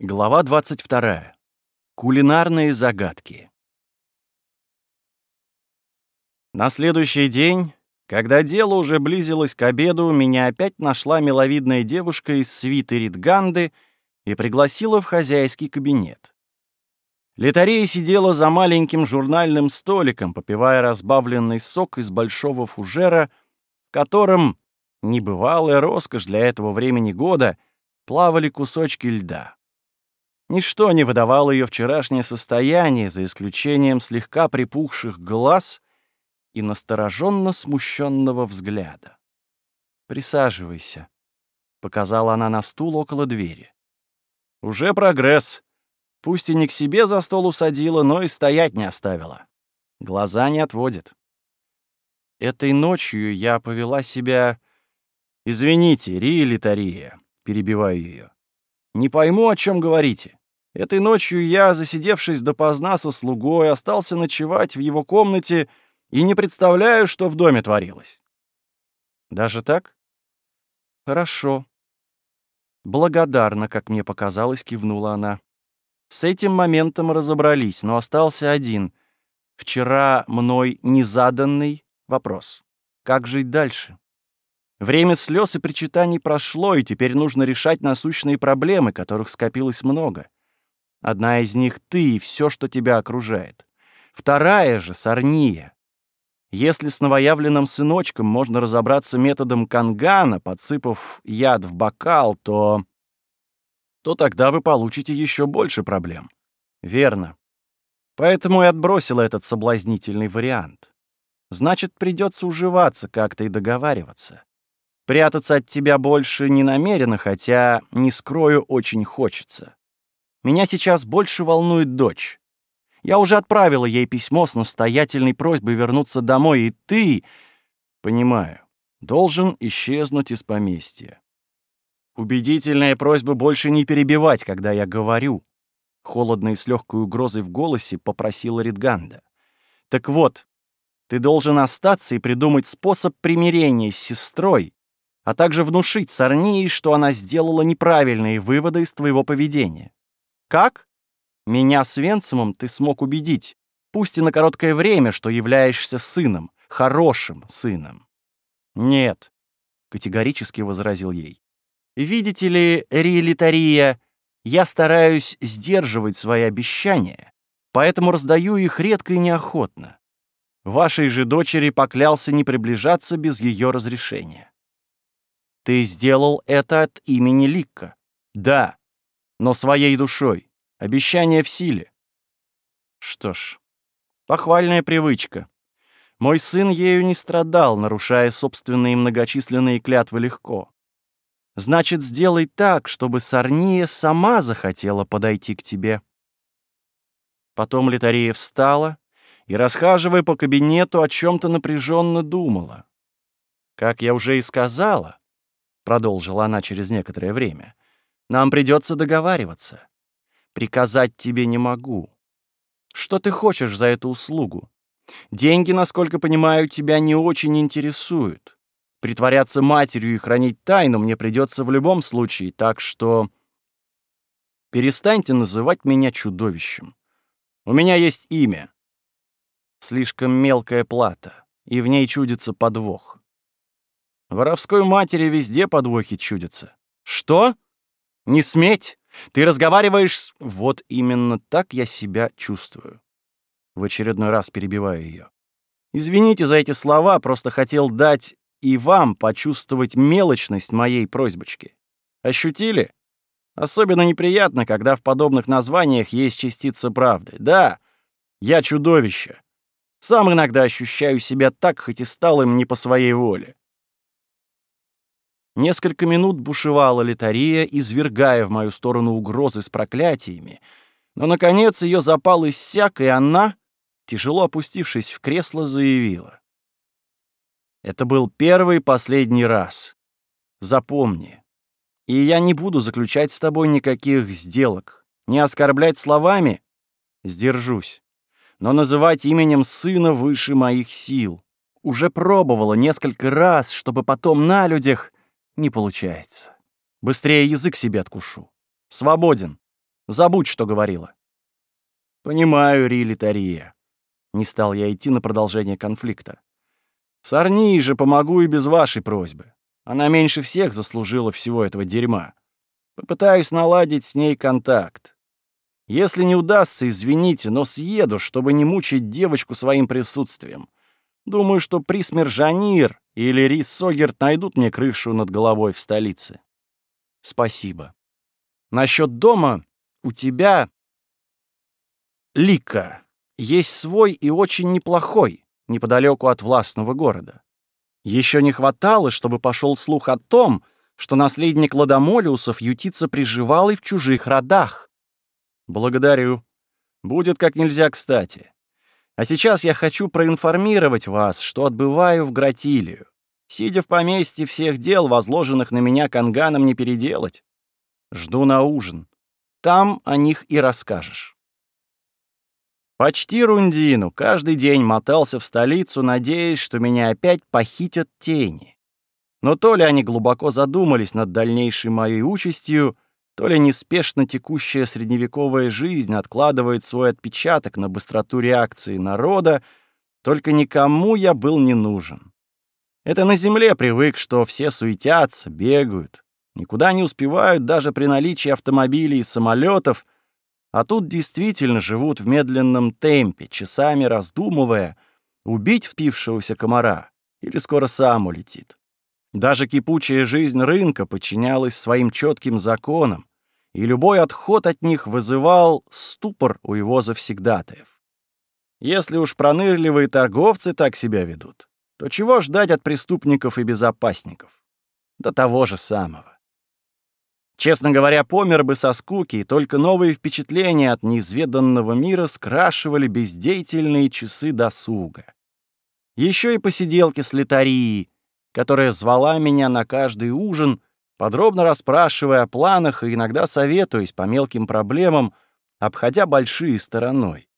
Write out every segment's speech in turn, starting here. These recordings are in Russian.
Глава 22. Кулинарные загадки. На следующий день, когда дело уже близилось к обеду, меня опять нашла миловидная девушка из свиты Ритганды и пригласила в хозяйский кабинет. Летарея сидела за маленьким журнальным столиком, попивая разбавленный сок из большого фужера, в котором, небывалая роскошь для этого времени года, плавали кусочки льда. Ничто не выдавало ее вчерашнее состояние, за исключением слегка припухших глаз и настороженно смущенного взгляда. «Присаживайся», — показала она на стул около двери. «Уже прогресс. Пусть и не к себе за стол усадила, но и стоять не оставила. Глаза не отводит. Этой ночью я повела себя... Извините, Рия перебиваю ее. Не пойму, о чем говорите. Этой ночью я, засидевшись допоздна со слугой, остался ночевать в его комнате и не представляю, что в доме творилось. Даже так? Хорошо. Благодарно, как мне показалось, кивнула она. С этим моментом разобрались, но остался один. Вчера мной незаданный вопрос. Как жить дальше? Время слез и причитаний прошло, и теперь нужно решать насущные проблемы, которых скопилось много. Одна из них — ты и все, что тебя окружает. Вторая же — сорния. Если с новоявленным сыночком можно разобраться методом кангана, подсыпав яд в бокал, то... то тогда вы получите еще больше проблем. Верно. Поэтому и отбросила этот соблазнительный вариант. Значит, придется уживаться как-то и договариваться. Прятаться от тебя больше не намерена, хотя, не скрою, очень хочется. Меня сейчас больше волнует дочь. Я уже отправила ей письмо с настоятельной просьбой вернуться домой, и ты, понимаю, должен исчезнуть из поместья. Убедительная просьба больше не перебивать, когда я говорю. Холодно и с легкой угрозой в голосе попросила Ридганда. Так вот, ты должен остаться и придумать способ примирения с сестрой, а также внушить Сарнии, что она сделала неправильные выводы из твоего поведения. Как? Меня с Венцемом ты смог убедить, пусть и на короткое время, что являешься сыном, хорошим сыном. Нет, категорически возразил ей. Видите ли, Риэлитария, я стараюсь сдерживать свои обещания, поэтому раздаю их редко и неохотно. Вашей же дочери поклялся не приближаться без ее разрешения. Ты сделал это от имени Ликка. Да, но своей душой. Обещание в силе. Что ж, похвальная привычка. Мой сын ею не страдал, нарушая собственные многочисленные клятвы легко. Значит, сделай так, чтобы Сарния сама захотела подойти к тебе. Потом Литарея встала и, расхаживая по кабинету, о чем-то напряженно думала. Как я уже и сказала, продолжила она через некоторое время, нам придется договариваться. Приказать тебе не могу. Что ты хочешь за эту услугу? Деньги, насколько понимаю, тебя не очень интересуют. Притворяться матерью и хранить тайну мне придется в любом случае, так что... Перестаньте называть меня чудовищем. У меня есть имя. Слишком мелкая плата, и в ней чудится подвох. Воровской матери везде подвохи чудятся. Что? Не сметь! Ты разговариваешь с... Вот именно так я себя чувствую. В очередной раз перебиваю ее. Извините за эти слова, просто хотел дать и вам почувствовать мелочность моей просьбочки. Ощутили? Особенно неприятно, когда в подобных названиях есть частица правды. Да, я чудовище. Сам иногда ощущаю себя так, хоть и стал им не по своей воле. Несколько минут бушевала Литария, извергая в мою сторону угрозы с проклятиями, но, наконец, ее запал иссяк, и она, тяжело опустившись в кресло, заявила. «Это был первый последний раз. Запомни. И я не буду заключать с тобой никаких сделок, не оскорблять словами — сдержусь, но называть именем сына выше моих сил. Уже пробовала несколько раз, чтобы потом на людях не получается. Быстрее язык себе откушу. Свободен. Забудь, что говорила». «Понимаю, Рили Тария». Не стал я идти на продолжение конфликта. «Сорни же помогу и без вашей просьбы. Она меньше всех заслужила всего этого дерьма. Попытаюсь наладить с ней контакт. Если не удастся, извините, но съеду, чтобы не мучить девочку своим присутствием. Думаю, что Присмер Жанир или Рис Согерт найдут мне крышу над головой в столице. Спасибо. Насчет дома у тебя, Лика, есть свой и очень неплохой, неподалеку от властного города. Еще не хватало, чтобы пошел слух о том, что наследник Ладомолиусов ютится приживалый в чужих родах. Благодарю. Будет как нельзя кстати. А сейчас я хочу проинформировать вас, что отбываю в Гратилию. Сидя в поместье, всех дел, возложенных на меня канганом, не переделать. Жду на ужин. Там о них и расскажешь. Почти рундину, каждый день мотался в столицу, надеясь, что меня опять похитят тени. Но то ли они глубоко задумались над дальнейшей моей участью, то ли неспешно текущая средневековая жизнь откладывает свой отпечаток на быстроту реакции народа, только никому я был не нужен. Это на земле привык, что все суетятся, бегают, никуда не успевают даже при наличии автомобилей и самолетов, а тут действительно живут в медленном темпе, часами раздумывая, убить впившегося комара или скоро сам улетит. Даже кипучая жизнь рынка подчинялась своим четким законам, и любой отход от них вызывал ступор у его завсегдатаев. Если уж пронырливые торговцы так себя ведут, то чего ждать от преступников и безопасников? До того же самого. Честно говоря, помер бы со скуки, и только новые впечатления от неизведанного мира скрашивали бездеятельные часы досуга. Еще и посиделки с литарией, которая звала меня на каждый ужин, подробно расспрашивая о планах и иногда советуясь по мелким проблемам, обходя большие стороной.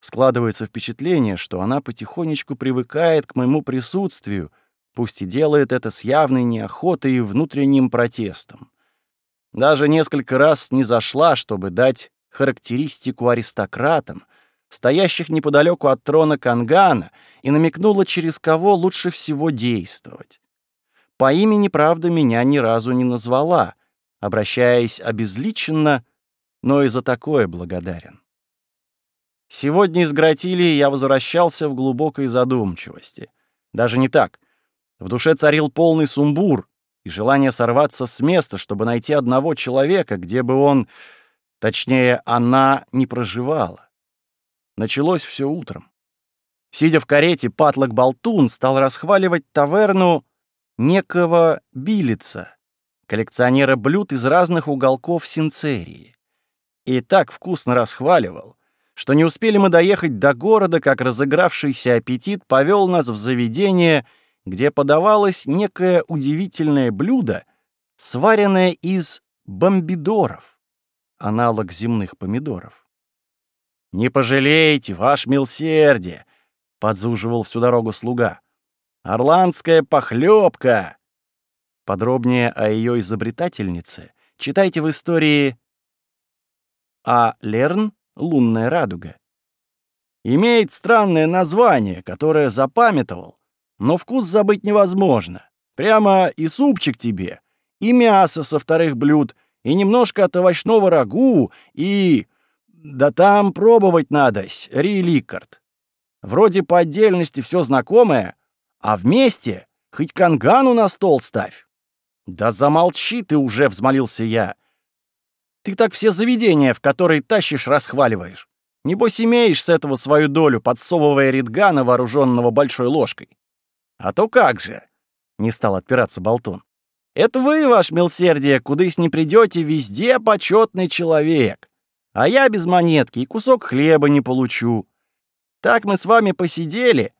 Складывается впечатление, что она потихонечку привыкает к моему присутствию, пусть и делает это с явной неохотой и внутренним протестом. Даже несколько раз не зашла, чтобы дать характеристику аристократам, стоящих неподалеку от трона Кангана, и намекнула, через кого лучше всего действовать. По имени, правда, меня ни разу не назвала, обращаясь обезличенно, но и за такое благодарен. Сегодня из Гратилии я возвращался в глубокой задумчивости. Даже не так. В душе царил полный сумбур и желание сорваться с места, чтобы найти одного человека, где бы он, точнее, она не проживала. Началось все утром. Сидя в карете, Патлок Болтун стал расхваливать таверну некого Билица, коллекционера блюд из разных уголков Синцерии. И так вкусно расхваливал, что не успели мы доехать до города, как разыгравшийся аппетит повел нас в заведение, где подавалось некое удивительное блюдо, сваренное из бомбидоров, аналог земных помидоров. «Не пожалейте, ваш милсердие!» — подзуживал всю дорогу слуга. «Орландская похлебка!» Подробнее о ее изобретательнице читайте в истории А. Лерн «Лунная радуга». Имеет странное название, которое запамятовал, но вкус забыть невозможно. Прямо и супчик тебе, и мясо со вторых блюд, и немножко от овощного рагу, и... Да там пробовать надось, Ри Ликард. Вроде по отдельности все знакомое, а вместе хоть кангану на стол ставь. Да замолчи ты уже, взмолился я. Ты так все заведения, в которые тащишь, расхваливаешь. Небось имеешь с этого свою долю, подсовывая Ридгана, вооруженного большой ложкой. А то как же, не стал отпираться Болтун. Это вы, ваш милсердие, кудысь не придете, везде почетный человек а я без монетки и кусок хлеба не получу. Так мы с вами посидели,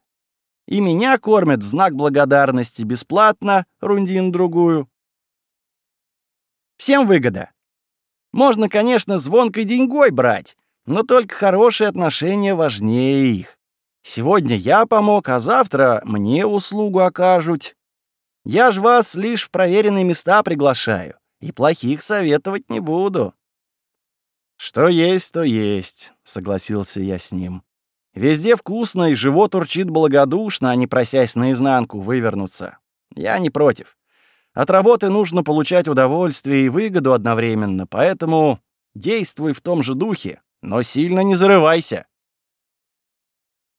и меня кормят в знак благодарности бесплатно, рундин-другую. Всем выгода. Можно, конечно, звонкой деньгой брать, но только хорошие отношения важнее их. Сегодня я помог, а завтра мне услугу окажут. Я ж вас лишь в проверенные места приглашаю, и плохих советовать не буду. Что есть, то есть, согласился я с ним. Везде вкусно, и живот урчит благодушно, а не просясь наизнанку вывернуться. Я не против. От работы нужно получать удовольствие и выгоду одновременно, поэтому действуй в том же духе, но сильно не зарывайся.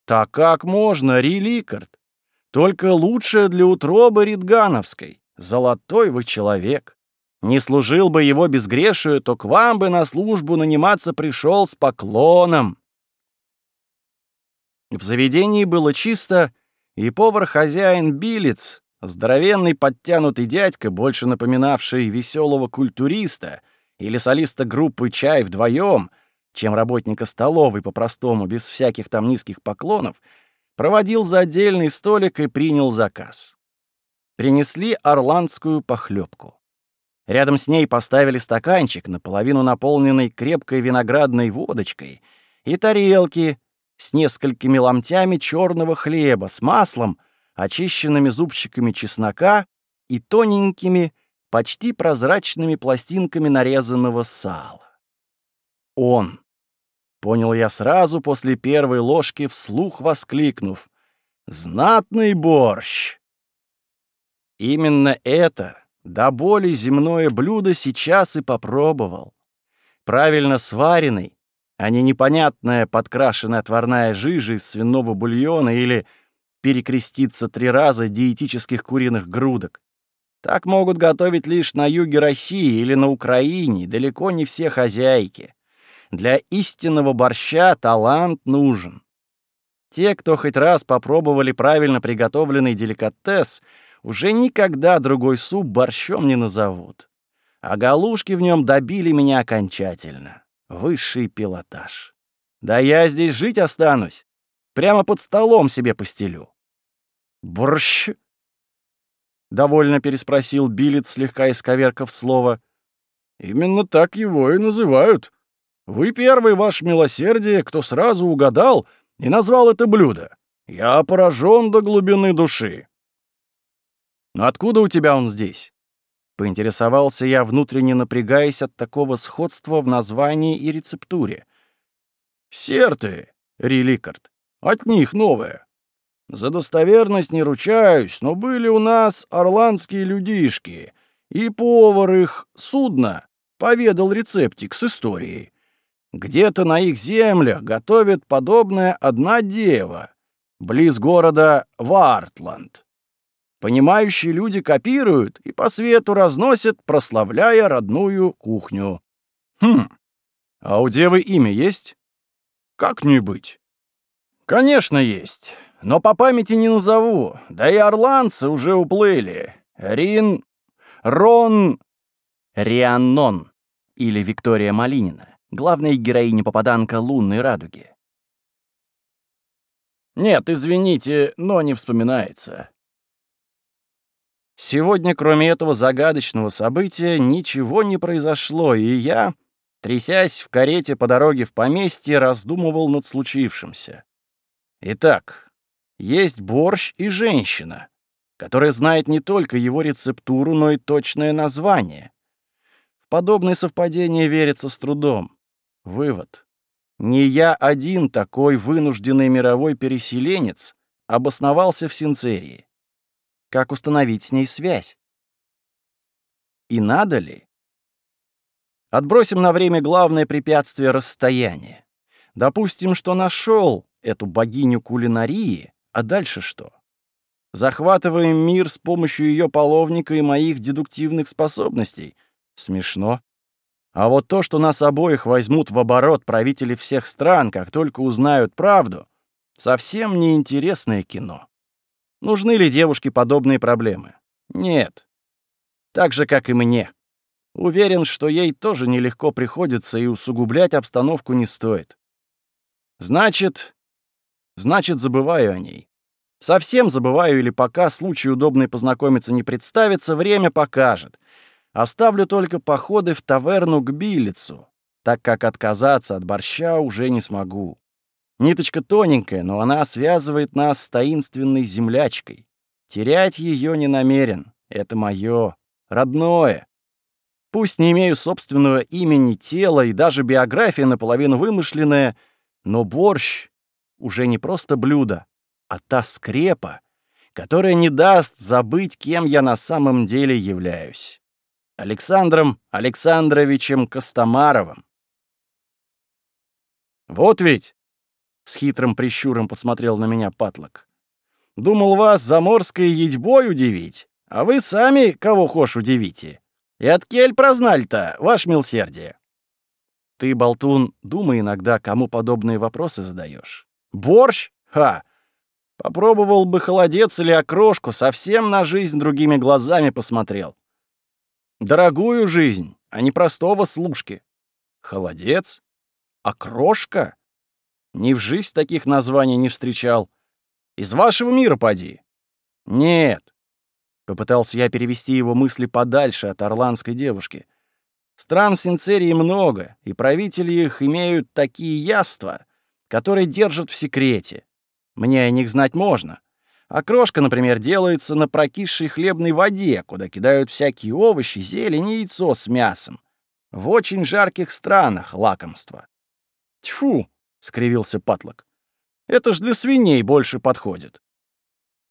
Так как можно, Риликард? Только лучшее для утробы Ридгановской. Золотой вы человек. Не служил бы его безгрешию, то к вам бы на службу наниматься пришел с поклоном. В заведении было чисто, и повар-хозяин Билец, здоровенный подтянутый дядька, больше напоминавший веселого культуриста или солиста группы «Чай» вдвоем, чем работника столовой по-простому, без всяких там низких поклонов, проводил за отдельный столик и принял заказ. Принесли орландскую похлебку. Рядом с ней поставили стаканчик, наполовину наполненный крепкой виноградной водочкой, и тарелки с несколькими ломтями черного хлеба с маслом, очищенными зубчиками чеснока и тоненькими, почти прозрачными пластинками нарезанного сала. Он. Понял я сразу после первой ложки, вслух воскликнув. «Знатный борщ!» Именно это, до боли земное блюдо сейчас и попробовал. Правильно сваренный, а не непонятная подкрашенная отварная жижа из свиного бульона или перекреститься три раза диетических куриных грудок. Так могут готовить лишь на юге России или на Украине, далеко не все хозяйки. Для истинного борща талант нужен. Те, кто хоть раз попробовали правильно приготовленный деликатес, уже никогда другой суп борщом не назовут. А галушки в нем добили меня окончательно. Высший пилотаж. Да я здесь жить останусь. Прямо под столом себе постелю. Борщ? Довольно переспросил Билет, слегка исковеркав слово. Именно так его и называют. Вы первый, ваше милосердие, кто сразу угадал и назвал это блюдо. Я поражен до глубины души. Но откуда у тебя он здесь? Поинтересовался я, внутренне напрягаясь от такого сходства в названии и рецептуре. «Серты, Реликард, от них новое. За достоверность не ручаюсь, но были у нас орландские людишки, и повар их судно поведал рецептик с историей. Где-то на их землях готовит подобное одна дева, близ города Вартланд. Понимающие люди копируют и по свету разносят, прославляя родную кухню. Хм, а у девы имя есть? Как не быть? Конечно, есть, но по памяти не назову, да и орландцы уже уплыли. Рин... Рон... Рианнон или Виктория Малинина, главная героиня-попаданка лунной радуги. Нет, извините, но не вспоминается. Сегодня, кроме этого загадочного события, ничего не произошло, и я, трясясь в карете по дороге в поместье, раздумывал над случившимся. Итак, есть борщ и женщина, которая знает не только его рецептуру, но и точное название. В подобные совпадения верится с трудом. Вывод. Не я один такой вынужденный мировой переселенец обосновался в Синцерии как установить с ней связь. И надо ли? Отбросим на время главное препятствие расстояния. Допустим, что нашел эту богиню кулинарии, а дальше что? Захватываем мир с помощью ее половника и моих дедуктивных способностей. Смешно. А вот то, что нас обоих возьмут в оборот правители всех стран, как только узнают правду, совсем неинтересное кино. Нужны ли девушке подобные проблемы? Нет. Так же, как и мне. Уверен, что ей тоже нелегко приходится и усугублять обстановку не стоит. Значит, значит, забываю о ней. Совсем забываю или пока случай удобный познакомиться не представится, время покажет. Оставлю только походы в таверну к Билицу, так как отказаться от борща уже не смогу. Ниточка тоненькая, но она связывает нас с таинственной землячкой. Терять ее не намерен. Это мое, родное. Пусть не имею собственного имени, тела и даже биография наполовину вымышленная, но борщ уже не просто блюдо, а та скрепа, которая не даст забыть, кем я на самом деле являюсь. Александром Александровичем Костомаровым. «Вот ведь!» — с хитрым прищуром посмотрел на меня Патлок. «Думал вас заморской едьбой удивить, а вы сами кого хошь удивите. И от кель прознали-то, ваш милсердие?» «Ты, болтун, думай иногда, кому подобные вопросы задаешь. Борщ? Ха! Попробовал бы холодец или окрошку, совсем на жизнь другими глазами посмотрел. Дорогую жизнь, а не простого служки. Холодец? Окрошка? Ни в жизнь таких названий не встречал. Из вашего мира поди. Нет. Попытался я перевести его мысли подальше от орландской девушки. Стран в Синцерии много, и правители их имеют такие яства, которые держат в секрете. Мне о них знать можно. Окрошка, например, делается на прокисшей хлебной воде, куда кидают всякие овощи, зелень и яйцо с мясом. В очень жарких странах лакомство. «Тьфу!» — скривился Патлок. «Это ж для свиней больше подходит».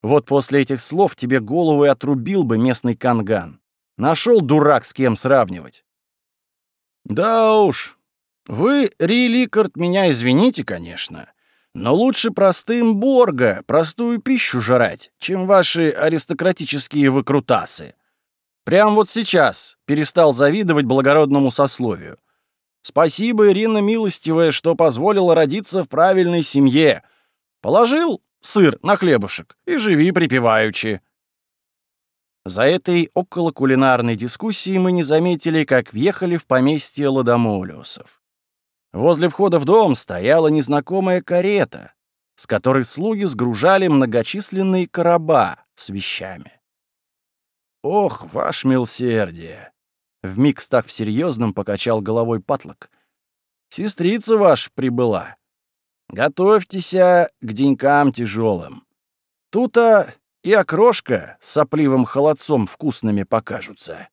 Вот после этих слов тебе голову и отрубил бы местный канган. Нашел дурак, с кем сравнивать. Да уж, вы, Риликард, меня извините, конечно, но лучше простым Борга, простую пищу жрать, чем ваши аристократические выкрутасы. Прям вот сейчас перестал завидовать благородному сословию. Спасибо, Ирина Милостивая, что позволила родиться в правильной семье. Положил сыр на хлебушек и живи припеваючи. За этой околокулинарной дискуссией мы не заметили, как въехали в поместье Ладомолиусов. Возле входа в дом стояла незнакомая карета, с которой слуги сгружали многочисленные короба с вещами. «Ох, ваш милсердие!» — вмиг став серьезным, покачал головой патлок. «Сестрица ваш прибыла. Готовьтесь к денькам тяжелым. Тут-то и окрошка с сопливым холодцом вкусными покажутся».